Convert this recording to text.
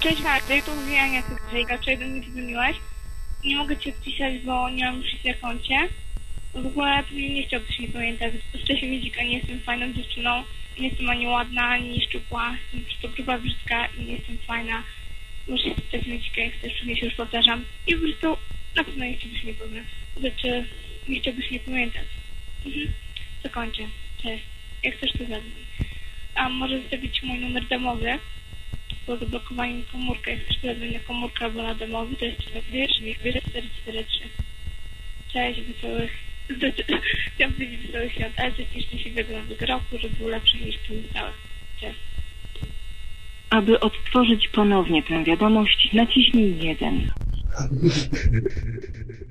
Cześć Marty, to mówię Ania Krzejka, dlaczego do mnie dzwoniłaś? Nie mogę ci odpisać, bo nie mam już na koncie. W ogóle pewnie nie chciałbyś mnie pamiętać. Wcześniej widzika nie jestem fajną dziewczyną. Nie jestem ani ładna, ani szczupła. Jestem prostu gruba, brzydka i nie jestem fajna. Możesz stać widzika, jak chcesz, pewnie się już powtarzam. I po prostu na pewno nie chciałbyś mnie poznać. Znaczy, nie chciałbyś mnie pamiętać. Mhm. Zakończę. Cześć. Jak chcesz, to zadzwoń. A może zostawić mój numer domowy? Po zablokowaniu mi chcesz teraz na komórkę albo na domowy, to jest 443. Cześć, wesołych... Chciałam powiedzieć wesołych świąt, ale życzę szczęśliwego nowego roku, żeby był lepszy niż pozostałe. Cześć. Aby odtworzyć ponownie tę wiadomość, naciśnij 1.